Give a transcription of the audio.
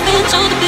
love to the